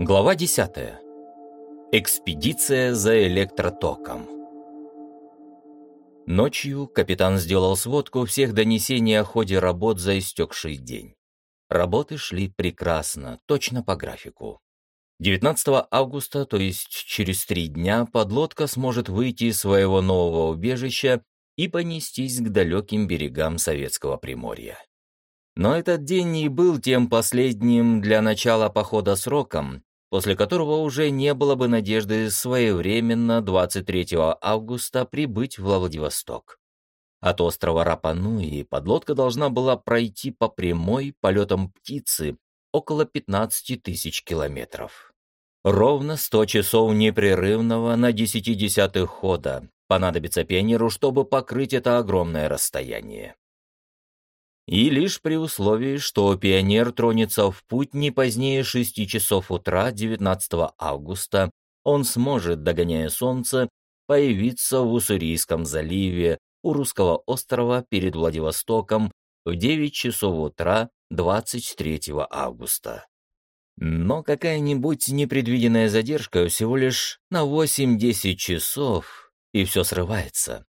Глава 10. Экспедиция за электротоком. Ночью капитан сделал сводку всех донесений о ходе работ за истекший день. Работы шли прекрасно, точно по графику. 19 августа, то есть через три дня, подлодка сможет выйти из своего нового убежища и понестись к далеким берегам Советского Приморья. Но этот день и был тем последним для начала похода сроком, после которого уже не было бы надежды своевременно 23 августа прибыть в Владивосток. От острова Рапануи подлодка должна была пройти по прямой полетам птицы около 15 тысяч километров. Ровно 100 часов непрерывного на десяти десятых хода понадобится пионеру, чтобы покрыть это огромное расстояние и лишь при условии, что пионер тронется в путь не позднее 6 часов утра 19 августа, он сможет, догоняя солнце, появиться в Уссурийском заливе у Русского острова перед Владивостоком в 9 часов утра 23 августа. Но какая-нибудь непредвиденная задержка всего лишь на 8-10 часов, и все срывается.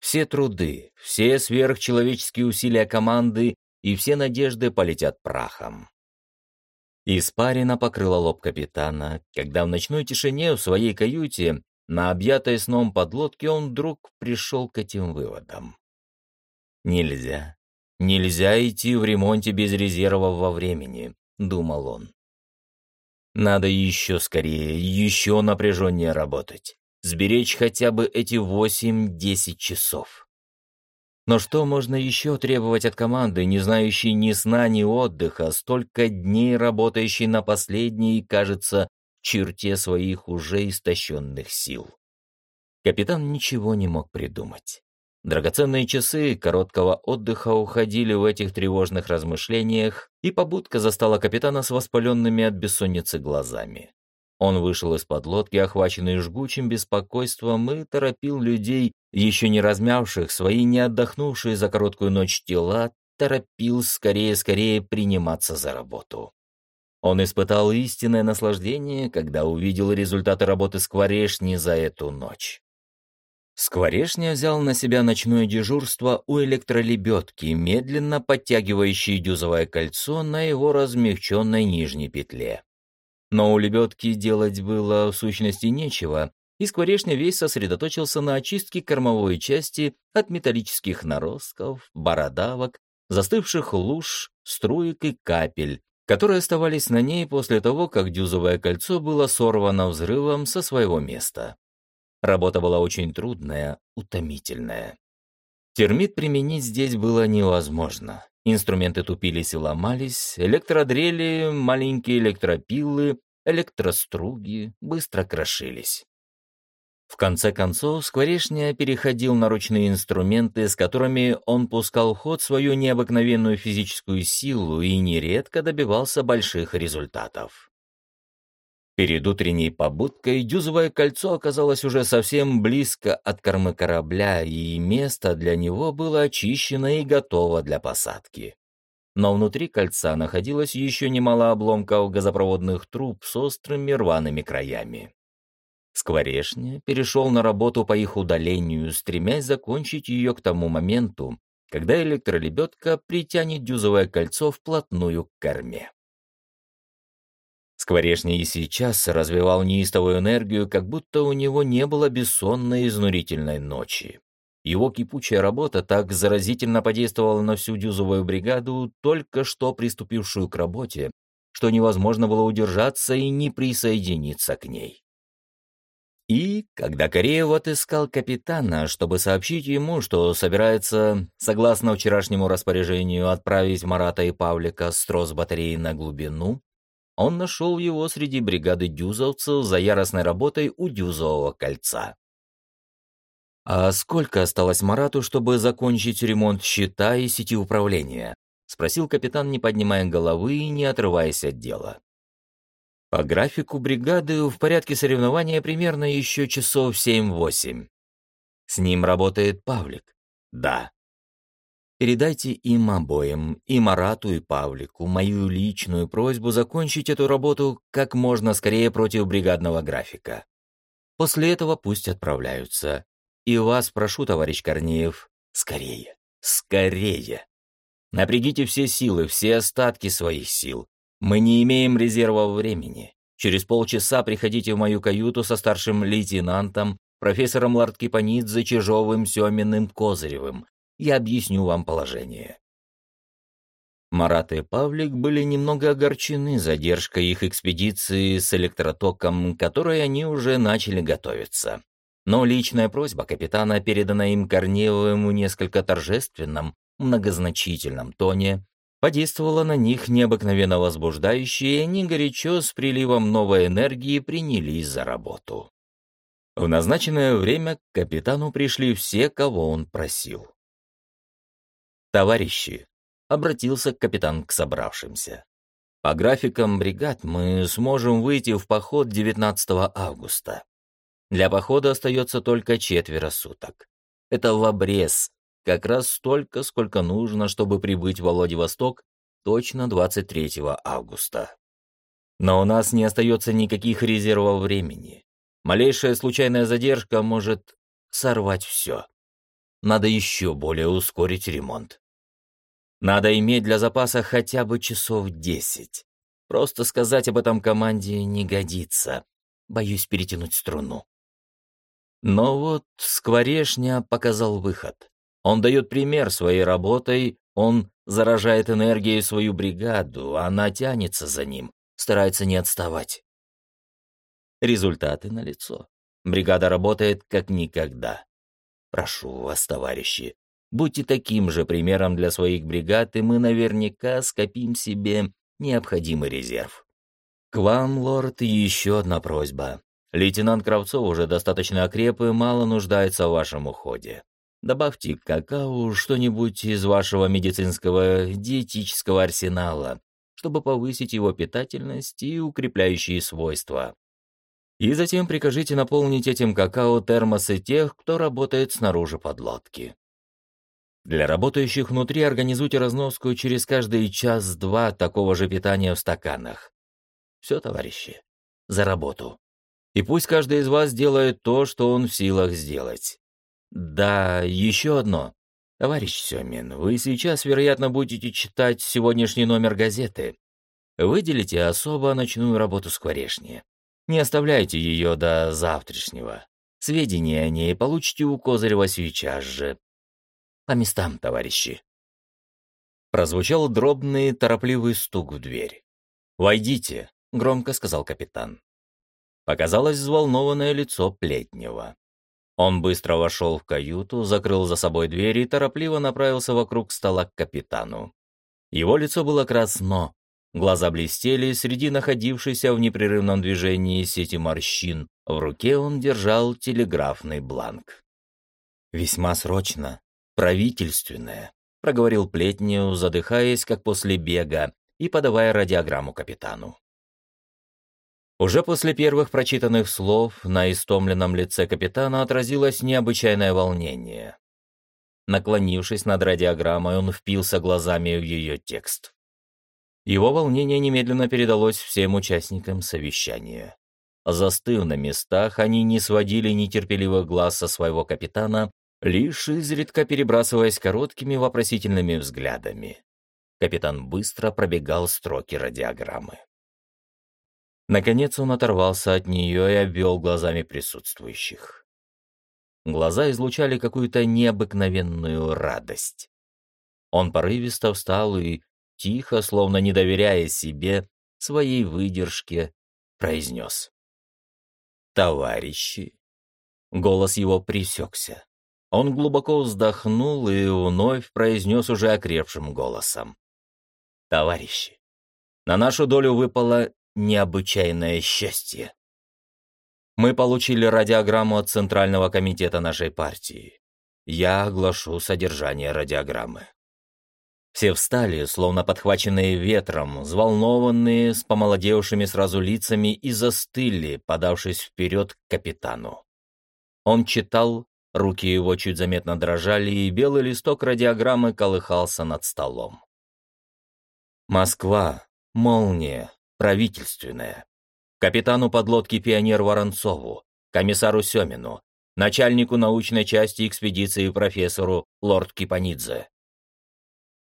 Все труды, все сверхчеловеческие усилия команды и все надежды полетят прахом. Испарина покрыла лоб капитана, когда в ночной тишине в своей каюте на объятой сном подлодке он вдруг пришел к этим выводам. «Нельзя, нельзя идти в ремонте без резервов во времени», — думал он. «Надо еще скорее, еще напряженнее работать сберечь хотя бы эти 8-10 часов. Но что можно еще требовать от команды, не знающей ни сна, ни отдыха, столько дней работающей на последней, кажется, черте своих уже истощенных сил? Капитан ничего не мог придумать. Драгоценные часы короткого отдыха уходили в этих тревожных размышлениях, и побудка застала капитана с воспаленными от бессонницы глазами. Он вышел из-под лодки, охваченный жгучим беспокойством, и торопил людей, еще не размявших свои не отдохнувшие за короткую ночь тела, торопил скорее-скорее приниматься за работу. Он испытал истинное наслаждение, когда увидел результаты работы скворешни за эту ночь. Скворешня взял на себя ночное дежурство у электролебедки, медленно подтягивающей дюзовое кольцо на его размягченной нижней петле. Но у лебедки делать было в сущности нечего, и скворечня весь сосредоточился на очистке кормовой части от металлических наростков, бородавок, застывших луж, струек и капель, которые оставались на ней после того, как дюзовое кольцо было сорвано взрывом со своего места. Работа была очень трудная, утомительная. Термит применить здесь было невозможно. Инструменты тупились и ломались, электродрели, маленькие электропилы, электроструги быстро крошились. В конце концов, Скворечня переходил на ручные инструменты, с которыми он пускал в ход свою необыкновенную физическую силу и нередко добивался больших результатов. Перед утренней побудкой дюзовое кольцо оказалось уже совсем близко от кормы корабля, и место для него было очищено и готово для посадки. Но внутри кольца находилось еще немало обломков газопроводных труб с острыми рваными краями. Скворешня перешел на работу по их удалению, стремясь закончить ее к тому моменту, когда электролебедка притянет дюзовое кольцо вплотную к корме. Скворечный и сейчас развивал неистовую энергию, как будто у него не было бессонной изнурительной ночи. Его кипучая работа так заразительно подействовала на всю дюзовую бригаду, только что приступившую к работе, что невозможно было удержаться и не присоединиться к ней. И, когда Кореев отыскал капитана, чтобы сообщить ему, что собирается, согласно вчерашнему распоряжению, отправить Марата и Павлика с трос батареи на глубину, он нашел его среди бригады дюзовцев за яростной работой у дюзового кольца. «А сколько осталось Марату, чтобы закончить ремонт щита и сети управления?» — спросил капитан, не поднимая головы и не отрываясь от дела. По графику бригады в порядке соревнования примерно еще часов семь-восемь. С ним работает Павлик. Да. Передайте им обоим, и Марату, и Павлику, мою личную просьбу закончить эту работу как можно скорее против бригадного графика. После этого пусть отправляются. И вас прошу, товарищ Корнеев, скорее, скорее. Напрягите все силы, все остатки своих сил. Мы не имеем резерва времени. Через полчаса приходите в мою каюту со старшим лейтенантом, профессором Ларткипанидзе, Чижовым, Семиным, Козыревым. Я объясню вам положение. Марат и Павлик были немного огорчены задержкой их экспедиции с электротоком, к которой они уже начали готовиться. Но личная просьба капитана, передана им Корнеевым несколько торжественном, многозначительном тоне, подействовала на них необыкновенно возбуждающе, и они горячо с приливом новой энергии принялись за работу. В назначенное время к капитану пришли все, кого он просил. «Товарищи», — обратился капитан к собравшимся, «по графикам бригад мы сможем выйти в поход 19 августа. Для похода остается только четверо суток. Это в обрез, как раз столько, сколько нужно, чтобы прибыть в Владивосток точно 23 августа. Но у нас не остается никаких резервов времени. Малейшая случайная задержка может сорвать все. Надо еще более ускорить ремонт. Надо иметь для запаса хотя бы часов десять. Просто сказать об этом команде не годится. Боюсь перетянуть струну. Но вот Скворешня показал выход. Он дает пример своей работой, он заражает энергией свою бригаду, она тянется за ним, старается не отставать. Результаты налицо. Бригада работает как никогда. Прошу вас, товарищи, будьте таким же примером для своих бригад, и мы наверняка скопим себе необходимый резерв. К вам, лорд, еще одна просьба. Лейтенант Кравцов уже достаточно окреп и мало нуждается в вашем уходе. Добавьте к какао что-нибудь из вашего медицинского диетического арсенала, чтобы повысить его питательность и укрепляющие свойства. И затем прикажите наполнить этим какао термосы тех, кто работает снаружи подлодки. Для работающих внутри организуйте разноску через каждый час-два такого же питания в стаканах. Все, товарищи, за работу. И пусть каждый из вас делает то, что он в силах сделать. Да, еще одно. Товарищ Семин, вы сейчас, вероятно, будете читать сегодняшний номер газеты. Выделите особо ночную работу скворечни. Не оставляйте ее до завтрашнего. Сведения о ней получите у Козырева сейчас же. По местам, товарищи. Прозвучал дробный, торопливый стук в дверь. «Войдите», — громко сказал капитан. Показалось взволнованное лицо Плетнева. Он быстро вошел в каюту, закрыл за собой дверь и торопливо направился вокруг стола к капитану. Его лицо было красно, Глаза блестели среди находившейся в непрерывном движении сети морщин. В руке он держал телеграфный бланк. «Весьма срочно. Правительственное», — проговорил Плетнев, задыхаясь, как после бега, и подавая радиограмму капитану. Уже после первых прочитанных слов на истомленном лице капитана отразилось необычайное волнение. Наклонившись над радиограммой, он впился глазами в ее текст. Его волнение немедленно передалось всем участникам совещания. Застыв на местах, они не сводили нетерпеливых глаз со своего капитана, лишь изредка перебрасываясь короткими вопросительными взглядами. Капитан быстро пробегал строки радиограммы. Наконец он оторвался от нее и обвел глазами присутствующих. Глаза излучали какую-то необыкновенную радость. Он порывисто встал и, тихо, словно не доверяя себе, своей выдержке, произнес. «Товарищи!» Голос его присекся. Он глубоко вздохнул и вновь произнес уже окрепшим голосом. «Товарищи, на нашу долю выпало необычайное счастье. Мы получили радиограмму от Центрального комитета нашей партии. Я оглашу содержание радиограммы. Все встали, словно подхваченные ветром, взволнованные, с помолодевшими сразу лицами и застыли, подавшись вперед к капитану. Он читал руки его чуть заметно дрожали, и белый листок радиограммы колыхался над столом. Москва. Молния. Правительственная. Капитану подлодки «Пионер» Воронцову, комиссару Семину, начальнику научной части экспедиции профессору Лорд Кипанидзе.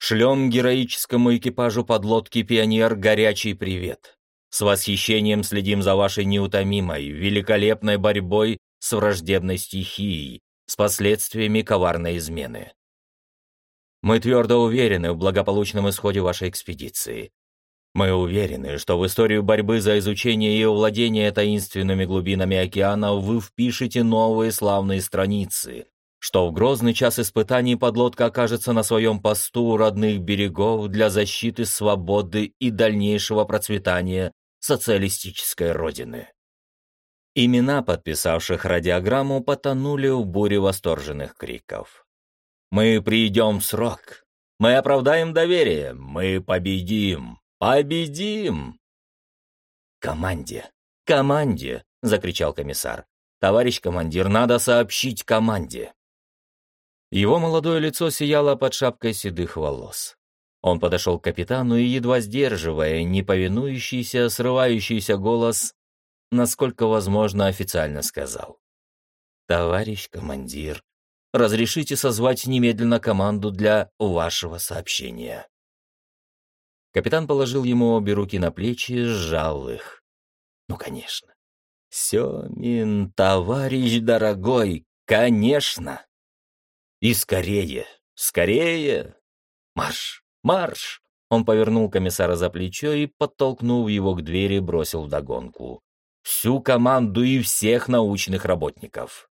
Шлем героическому экипажу подлодки «Пионер» горячий привет. С восхищением следим за вашей неутомимой, великолепной борьбой с враждебной стихией, с последствиями коварной измены. Мы твердо уверены в благополучном исходе вашей экспедиции. Мы уверены, что в историю борьбы за изучение и овладение таинственными глубинами океана вы впишете новые славные страницы, что в грозный час испытаний подлодка окажется на своем посту у родных берегов для защиты свободы и дальнейшего процветания социалистической родины. Имена подписавших радиограмму потонули в буре восторженных криков. «Мы придем в срок! Мы оправдаем доверие! Мы победим! Победим!» «Команде! Команде!» — закричал комиссар. «Товарищ командир, надо сообщить команде!» Его молодое лицо сияло под шапкой седых волос. Он подошел к капитану и, едва сдерживая неповинующийся, срывающийся голос, насколько возможно, официально сказал. «Товарищ командир, разрешите созвать немедленно команду для вашего сообщения». Капитан положил ему обе руки на плечи, сжал их. «Ну, конечно». «Семин, товарищ дорогой, конечно!» «И скорее, скорее! Марш!» «Марш!» Он повернул комиссара за плечо и, подтолкнув его к двери, бросил вдогонку. «Всю команду и всех научных работников!»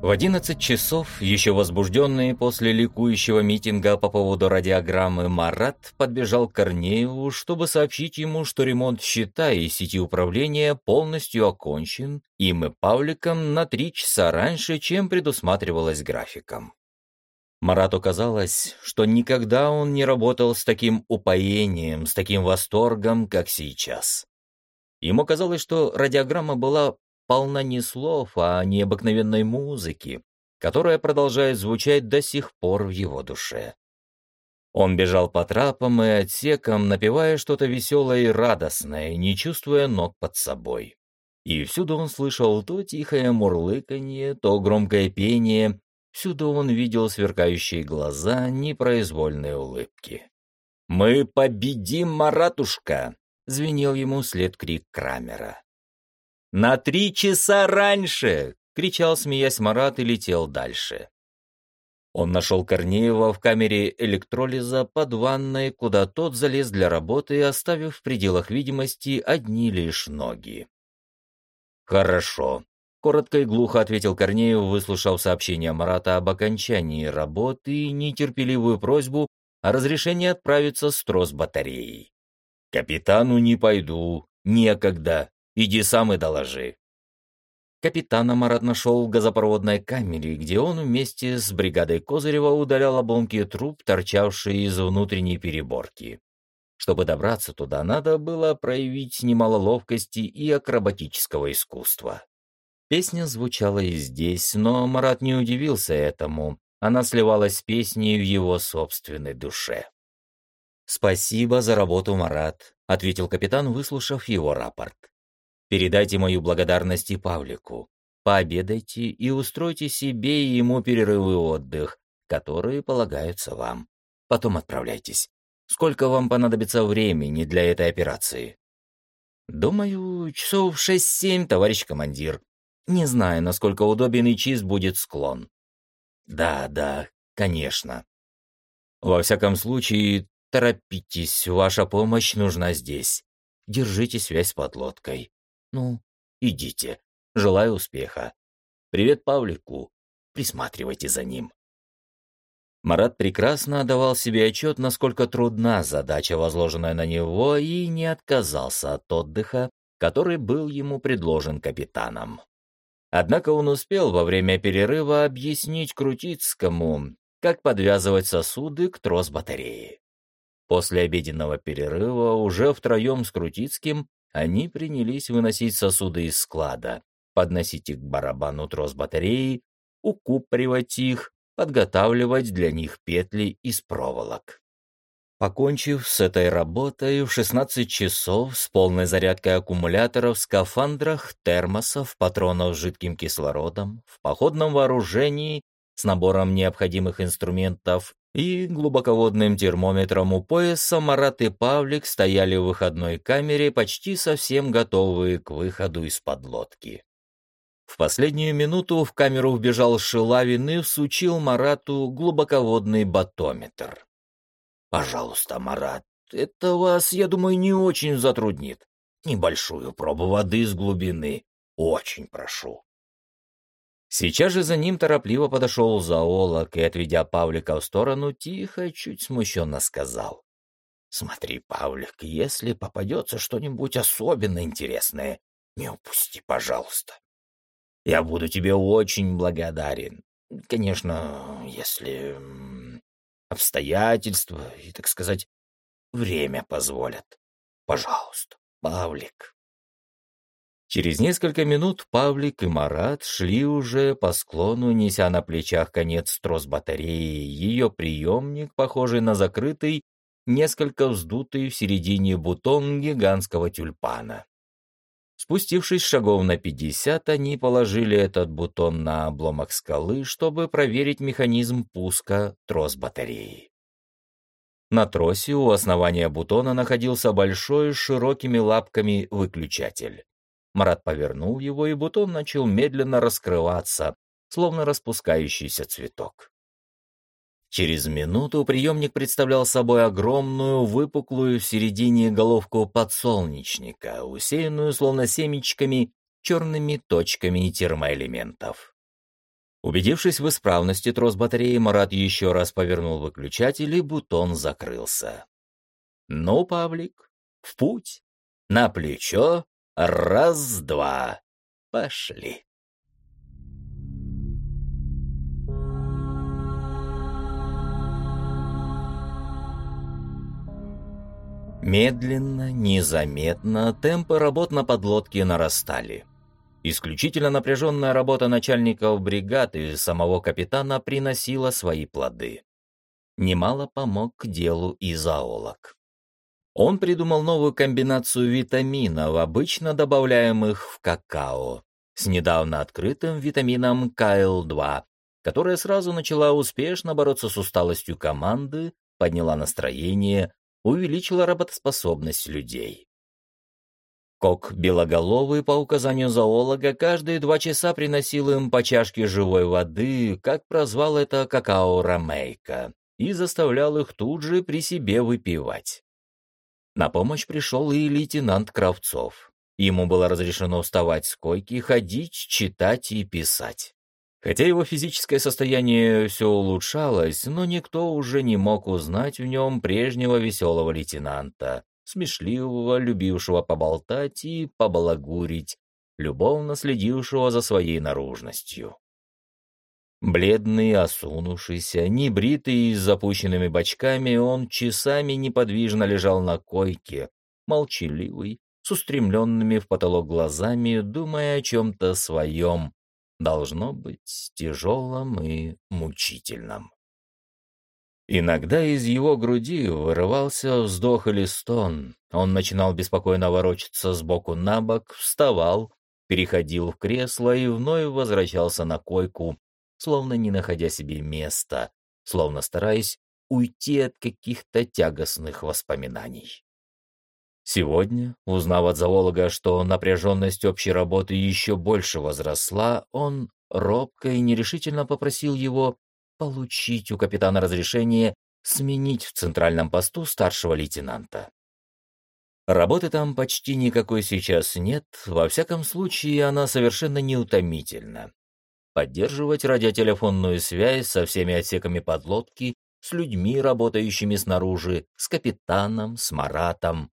В 11 часов, еще возбужденный после ликующего митинга по поводу радиограммы, Марат подбежал к Корнееву, чтобы сообщить ему, что ремонт щита и сети управления полностью окончен, и мы Павликом на три часа раньше, чем предусматривалось графиком. Марату казалось, что никогда он не работал с таким упоением, с таким восторгом, как сейчас. Ему казалось, что радиограмма была полна не слов, а необыкновенной музыки, которая продолжает звучать до сих пор в его душе. Он бежал по трапам и отсекам, напевая что-то веселое и радостное, не чувствуя ног под собой. И всюду он слышал то тихое мурлыканье, то громкое пение, всюду он видел сверкающие глаза, непроизвольные улыбки. «Мы победим, Маратушка!» — звенел ему след крик Крамера. «На три часа раньше!» — кричал, смеясь Марат, и летел дальше. Он нашел Корнеева в камере электролиза под ванной, куда тот залез для работы, оставив в пределах видимости одни лишь ноги. «Хорошо», — коротко и глухо ответил Корнеев, выслушав сообщение Марата об окончании работы и нетерпеливую просьбу о разрешении отправиться с трос батареей. «Капитану не пойду, некогда. Иди сам и доложи». Капитана Марат нашел в газопроводной камере, где он вместе с бригадой Козырева удалял обломки труб, торчавшие из внутренней переборки. Чтобы добраться туда, надо было проявить немало ловкости и акробатического искусства. Песня звучала и здесь, но Марат не удивился этому. Она сливалась с песней в его собственной душе. «Спасибо за работу, Марат», — ответил капитан, выслушав его рапорт. Передайте мою благодарность и Павлику. Пообедайте и устройте себе и ему перерывы отдых, которые полагаются вам. Потом отправляйтесь. Сколько вам понадобится времени для этой операции? Думаю, часов шесть-семь, товарищ командир. Не знаю, насколько удобен и чист будет склон. Да, да, конечно. Во всяком случае, торопитесь, ваша помощь нужна здесь. Держите связь с подлодкой. Ну, идите. Желаю успеха. Привет Павлику. Присматривайте за ним. Марат прекрасно отдавал себе отчет, насколько трудна задача, возложенная на него, и не отказался от отдыха, который был ему предложен капитаном. Однако он успел во время перерыва объяснить Крутицкому, как подвязывать сосуды к трос батареи. После обеденного перерыва уже втроем с Крутицким они принялись выносить сосуды из склада, подносить их к барабану трос батареи, укупоривать их, подготавливать для них петли из проволок. Покончив с этой работой в 16 часов с полной зарядкой аккумуляторов, скафандрах, термосов, патронов с жидким кислородом, в походном вооружении, с набором необходимых инструментов и глубоководным термометром у пояса Марат и Павлик стояли в выходной камере, почти совсем готовые к выходу из-под лодки. В последнюю минуту в камеру вбежал Шилавин и всучил Марату глубоководный батометр. «Пожалуйста, Марат, это вас, я думаю, не очень затруднит. Небольшую пробу воды с глубины. Очень прошу». Сейчас же за ним торопливо подошел зоолог и, отведя Павлика в сторону, тихо, чуть смущенно сказал. «Смотри, Павлик, если попадется что-нибудь особенно интересное, не упусти, пожалуйста. Я буду тебе очень благодарен. Конечно, если обстоятельства и, так сказать, время позволят. Пожалуйста, Павлик. Через несколько минут Павлик и Марат шли уже по склону, неся на плечах конец трос батареи, ее приемник, похожий на закрытый, несколько вздутый в середине бутон гигантского тюльпана. Спустившись шагов на пятьдесят, они положили этот бутон на обломок скалы, чтобы проверить механизм пуска трос батареи. На тросе у основания бутона находился большой с широкими лапками выключатель. Марат повернул его, и бутон начал медленно раскрываться, словно распускающийся цветок. Через минуту приемник представлял собой огромную, выпуклую в середине головку подсолнечника, усеянную словно семечками, черными точками термоэлементов. Убедившись в исправности трос батареи, Марат еще раз повернул выключатель, и бутон закрылся. «Ну, Павлик, в путь! На плечо Раз-два. Пошли. Медленно, незаметно темпы работ на подлодке нарастали. Исключительно напряженная работа начальников бригад и самого капитана приносила свои плоды. Немало помог делу и зоолог. Он придумал новую комбинацию витаминов, обычно добавляемых в какао, с недавно открытым витамином КЛ2, которая сразу начала успешно бороться с усталостью команды, подняла настроение, увеличила работоспособность людей. Кок Белоголовый, по указанию зоолога, каждые два часа приносил им по чашке живой воды, как прозвал это какао-ромейка, и заставлял их тут же при себе выпивать. На помощь пришел и лейтенант Кравцов. Ему было разрешено вставать с койки, ходить, читать и писать. Хотя его физическое состояние все улучшалось, но никто уже не мог узнать в нем прежнего веселого лейтенанта, смешливого, любившего поболтать и побалагурить, любовно следившего за своей наружностью. Бледный, осунувшийся, небритый и с запущенными бочками, он часами неподвижно лежал на койке, молчаливый, с устремленными в потолок глазами, думая о чем-то своем, должно быть тяжелом и мучительном. Иногда из его груди вырывался вздох или стон, он начинал беспокойно ворочаться сбоку на бок, вставал, переходил в кресло и вновь возвращался на койку, словно не находя себе места, словно стараясь уйти от каких-то тягостных воспоминаний. Сегодня, узнав от зоолога, что напряженность общей работы еще больше возросла, он робко и нерешительно попросил его получить у капитана разрешение сменить в центральном посту старшего лейтенанта. Работы там почти никакой сейчас нет, во всяком случае она совершенно неутомительна поддерживать радиотелефонную связь со всеми отсеками подлодки, с людьми, работающими снаружи, с капитаном, с Маратом.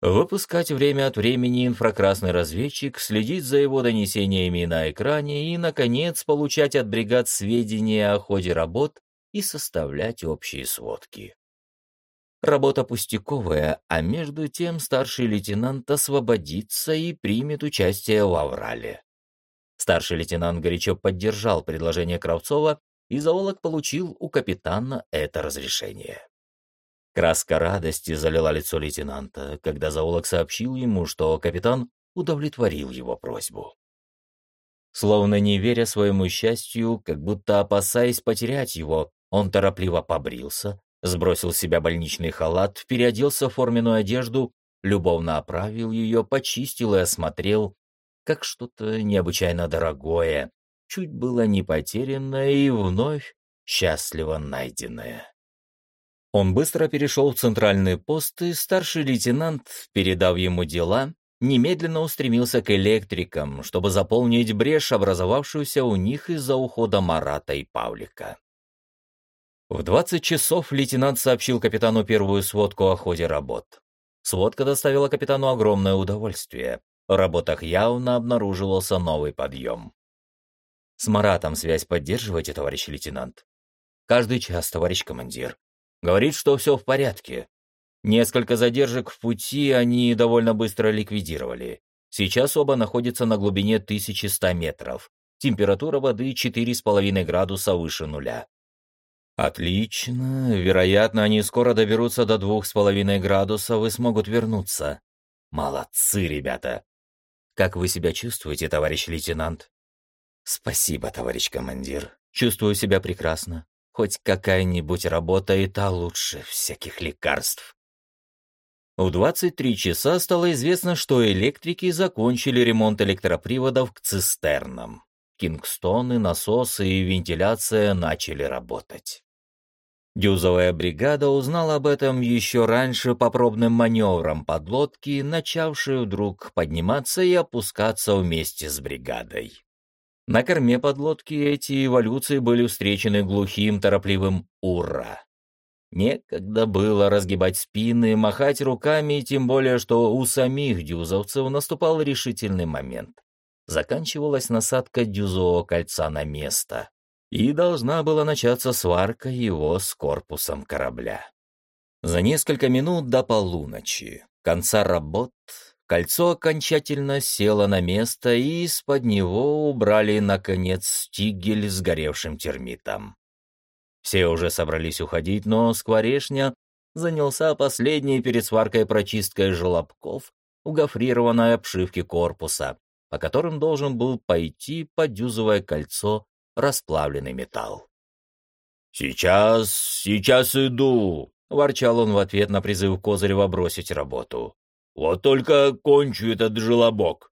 Выпускать время от времени инфракрасный разведчик, следить за его донесениями на экране и, наконец, получать от бригад сведения о ходе работ и составлять общие сводки. Работа пустяковая, а между тем старший лейтенант освободится и примет участие в Аврале. Старший лейтенант горячо поддержал предложение Кравцова, и зоолог получил у капитана это разрешение. Краска радости залила лицо лейтенанта, когда зоолог сообщил ему, что капитан удовлетворил его просьбу. Словно не веря своему счастью, как будто опасаясь потерять его, он торопливо побрился, сбросил с себя больничный халат, переоделся в форменную одежду, любовно оправил ее, почистил и осмотрел, как что-то необычайно дорогое, чуть было не потерянное и вновь счастливо найденное. Он быстро перешел в центральный пост, и старший лейтенант, передав ему дела, немедленно устремился к электрикам, чтобы заполнить брешь, образовавшуюся у них из-за ухода Марата и Павлика. В 20 часов лейтенант сообщил капитану первую сводку о ходе работ. Сводка доставила капитану огромное удовольствие. Работах явно обнаруживался новый подъем. «С Маратом связь поддерживаете, товарищ лейтенант?» «Каждый час, товарищ командир. Говорит, что все в порядке. Несколько задержек в пути они довольно быстро ликвидировали. Сейчас оба находятся на глубине 1100 метров. Температура воды 4,5 градуса выше нуля. Отлично. Вероятно, они скоро доберутся до 2,5 градусов и смогут вернуться. Молодцы, ребята. Как вы себя чувствуете, товарищ лейтенант? Спасибо, товарищ командир. Чувствую себя прекрасно. Хоть какая-нибудь работа и та лучше всяких лекарств. В 23 часа стало известно, что электрики закончили ремонт электроприводов к цистернам. Кингстоны, насосы и вентиляция начали работать. Дюзовая бригада узнала об этом еще раньше по пробным маневрам подлодки, начавшей вдруг подниматься и опускаться вместе с бригадой. На корме подлодки эти эволюции были встречены глухим, торопливым «Ура!». Некогда было разгибать спины, махать руками, тем более, что у самих дюзовцев наступал решительный момент. Заканчивалась насадка дюзового кольца на место, и должна была начаться сварка его с корпусом корабля. За несколько минут до полуночи, конца работ, кольцо окончательно село на место, и из-под него убрали, наконец, стигель с горевшим термитом. Все уже собрались уходить, но Скворешня занялся последней перед сваркой прочисткой желобков у гофрированной обшивки корпуса, по которым должен был пойти подюзовое кольцо расплавленный металл. «Сейчас, сейчас иду!» — ворчал он в ответ на призыв Козырева бросить работу. «Вот только кончу этот желобок!»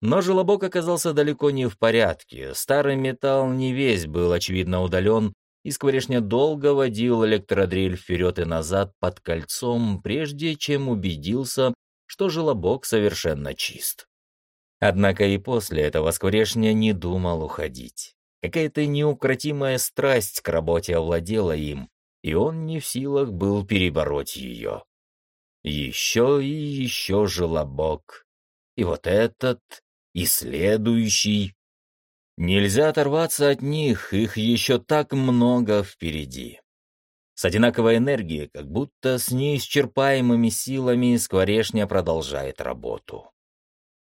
Но желобок оказался далеко не в порядке. Старый металл не весь был, очевидно, удален, и Скворечня долго водил электродрель вперед и назад под кольцом, прежде чем убедился, что желобок совершенно чист. Однако и после этого Скворечня не думал уходить. Какая-то неукротимая страсть к работе овладела им, и он не в силах был перебороть ее. Еще и еще желобок. И вот этот, и следующий. Нельзя оторваться от них, их еще так много впереди. С одинаковой энергией, как будто с неисчерпаемыми силами, Скворешня продолжает работу.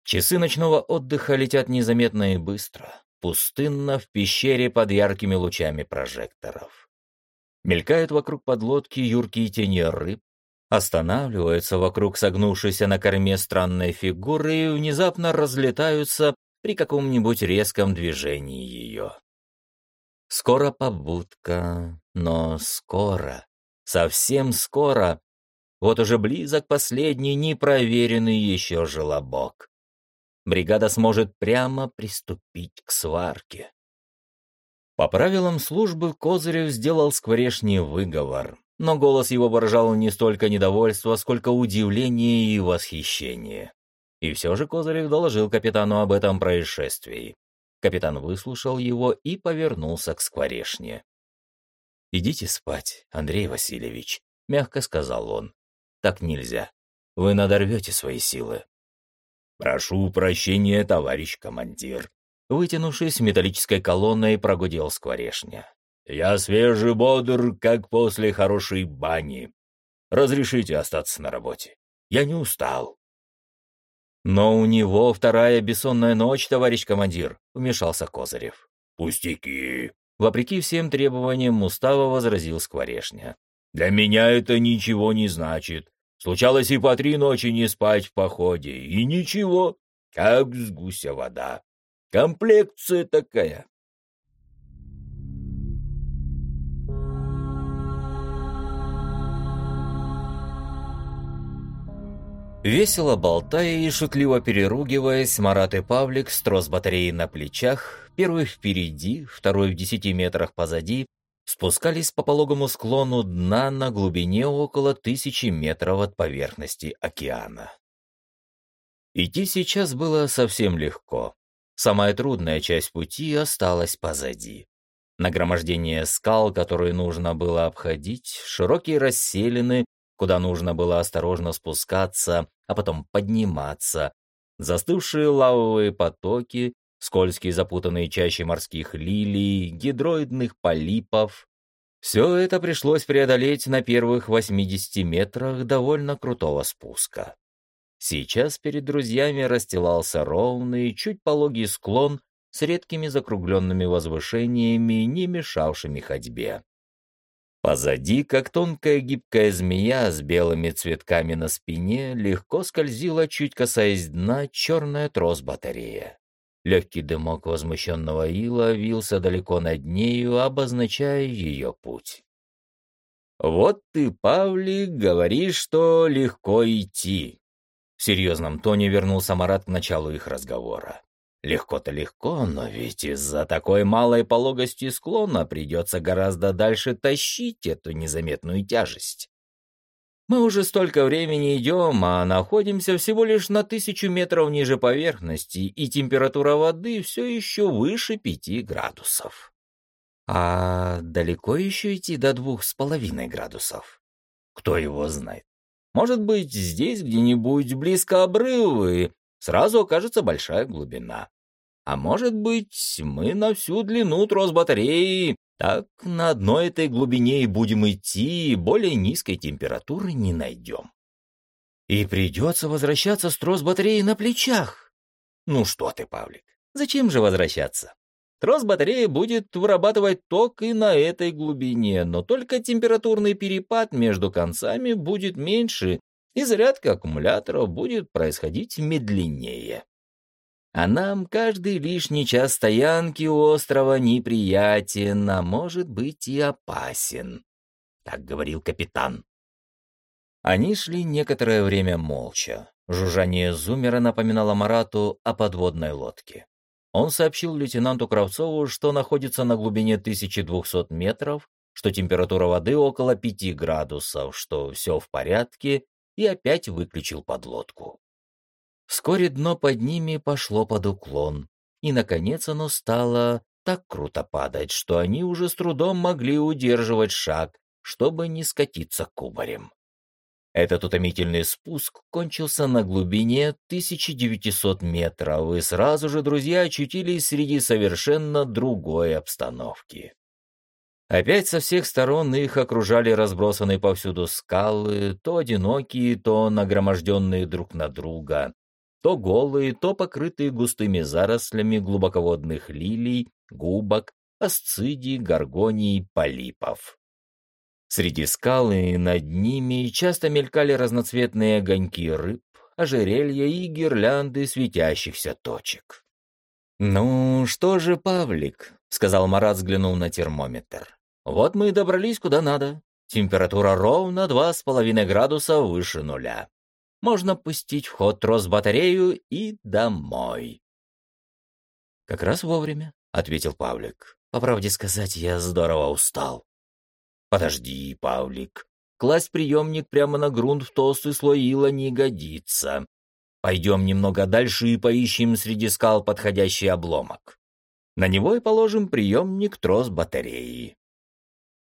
Часы ночного отдыха летят незаметно и быстро, пустынно в пещере под яркими лучами прожекторов. Мелькают вокруг подлодки юркие тени рыб, останавливаются вокруг согнувшейся на корме странной фигуры и внезапно разлетаются при каком-нибудь резком движении ее. Скоро побудка, но скоро, совсем скоро, вот уже близок последний непроверенный еще желобок. Бригада сможет прямо приступить к сварке. По правилам службы Козырев сделал скворечний выговор, но голос его выражал не столько недовольство, сколько удивление и восхищение. И все же Козырев доложил капитану об этом происшествии. Капитан выслушал его и повернулся к скворешне. «Идите спать, Андрей Васильевич», — мягко сказал он. «Так нельзя. Вы надорвете свои силы». «Прошу прощения, товарищ командир», — вытянувшись металлической колонной, прогудел скворешня. «Я свежий бодр, как после хорошей бани. Разрешите остаться на работе. Я не устал». «Но у него вторая бессонная ночь, товарищ командир», — вмешался Козырев. «Пустяки», — вопреки всем требованиям Мустава возразил Скворешня. «Для меня это ничего не значит. Случалось и по три ночи не спать в походе, и ничего, как с гуся вода. Комплекция такая». Весело болтая и шутливо переругиваясь, Марат и Павлик с трос батареи на плечах, первый впереди, второй в десяти метрах позади, спускались по пологому склону дна на глубине около тысячи метров от поверхности океана. Идти сейчас было совсем легко. Самая трудная часть пути осталась позади. Нагромождение скал, которые нужно было обходить, широкие расселены, куда нужно было осторожно спускаться, а потом подниматься, застывшие лавовые потоки, скользкие запутанные чащи морских лилий, гидроидных полипов. Все это пришлось преодолеть на первых 80 метрах довольно крутого спуска. Сейчас перед друзьями расстилался ровный, чуть пологий склон с редкими закругленными возвышениями, не мешавшими ходьбе. Позади, как тонкая гибкая змея с белыми цветками на спине, легко скользила, чуть касаясь дна, черная трос-батарея. Легкий дымок возмущенного ила вился далеко над нею, обозначая ее путь. «Вот ты, Павлик, говоришь, что легко идти!» В серьезном тоне вернулся Марат к началу их разговора. Легко-то легко, но ведь из-за такой малой пологости склона придется гораздо дальше тащить эту незаметную тяжесть. Мы уже столько времени идем, а находимся всего лишь на тысячу метров ниже поверхности, и температура воды все еще выше пяти градусов. А далеко еще идти до двух с половиной градусов? Кто его знает? Может быть, здесь где-нибудь близко обрывы, сразу окажется большая глубина. А может быть, мы на всю длину трос батареи, так на одной этой глубине и будем идти, более низкой температуры не найдем. И придется возвращаться с трос батареи на плечах. Ну что ты, Павлик, зачем же возвращаться? Трос батареи будет вырабатывать ток и на этой глубине, но только температурный перепад между концами будет меньше, и зарядка аккумуляторов будет происходить медленнее. А нам каждый лишний час стоянки у острова неприятен, а может быть и опасен. Так говорил капитан. Они шли некоторое время молча. Жужжание зумера напоминало Марату о подводной лодке. Он сообщил лейтенанту Кравцову, что находится на глубине 1200 метров, что температура воды около 5 градусов, что все в порядке, и опять выключил подлодку. Вскоре дно под ними пошло под уклон, и, наконец, оно стало так круто падать, что они уже с трудом могли удерживать шаг, чтобы не скатиться кубарем. Этот утомительный спуск кончился на глубине 1900 метров, и сразу же друзья очутились среди совершенно другой обстановки. Опять со всех сторон их окружали разбросанные повсюду скалы, то одинокие, то нагроможденные друг на друга, то голые, то покрытые густыми зарослями глубоководных лилий, губок, асцидий, горгоний, полипов. Среди скал и над ними часто мелькали разноцветные огоньки рыб, ожерелья и гирлянды светящихся точек. «Ну что же, Павлик», — сказал Марат, взглянув на термометр. Вот мы и добрались куда надо. Температура ровно два с половиной градуса выше нуля. Можно пустить в ход трос-батарею и домой. «Как раз вовремя», — ответил Павлик. «По правде сказать, я здорово устал». «Подожди, Павлик. Класть приемник прямо на грунт в толстый слой ила не годится. Пойдем немного дальше и поищем среди скал подходящий обломок. На него и положим приемник трос батареи.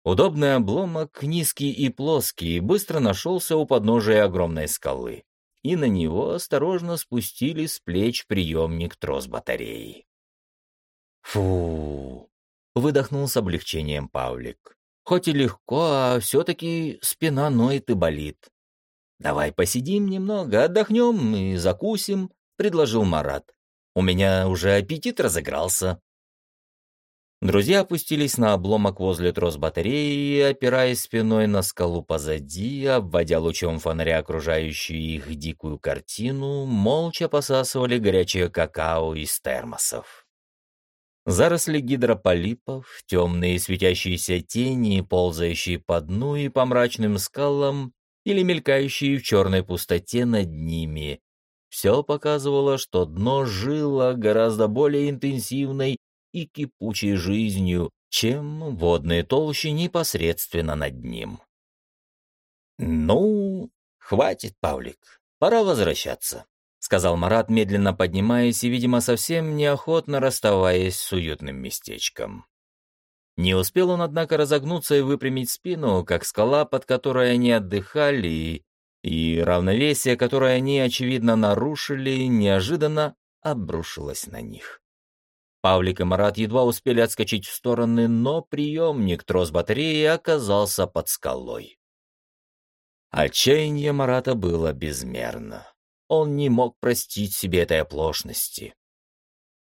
Удобный обломок, низкий и плоский, быстро нашелся у подножия огромной скалы, и на него осторожно спустили с плеч приемник трос батареи. «Фу!» — выдохнул с облегчением Павлик. Хоть и легко, а все-таки спина ноет и болит. «Давай посидим немного, отдохнем и закусим», — предложил Марат. «У меня уже аппетит разыгрался». Друзья опустились на обломок возле трос батареи и, опираясь спиной на скалу позади, обводя лучом фонаря окружающую их дикую картину, молча посасывали горячее какао из термосов. Заросли гидрополипов, темные светящиеся тени, ползающие по дну и по мрачным скалам или мелькающие в черной пустоте над ними. Все показывало, что дно жило гораздо более интенсивной и кипучей жизнью, чем водные толщи непосредственно над ним. «Ну, хватит, Павлик, пора возвращаться», — сказал Марат, медленно поднимаясь и, видимо, совсем неохотно расставаясь с уютным местечком. Не успел он, однако, разогнуться и выпрямить спину, как скала, под которой они отдыхали, и равновесие, которое они, очевидно, нарушили, неожиданно обрушилось на них. Павлик и Марат едва успели отскочить в стороны, но приемник трос батареи оказался под скалой. Отчаяние Марата было безмерно. Он не мог простить себе этой оплошности.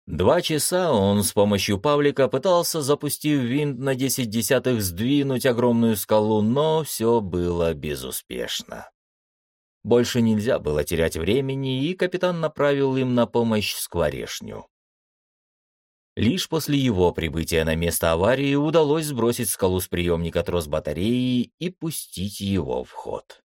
Два часа он с помощью Павлика пытался, запустив винт на десять десятых, сдвинуть огромную скалу, но все было безуспешно. Больше нельзя было терять времени, и капитан направил им на помощь скворешню. Лишь после его прибытия на место аварии удалось сбросить скалу с приемника трос батареи и пустить его в ход.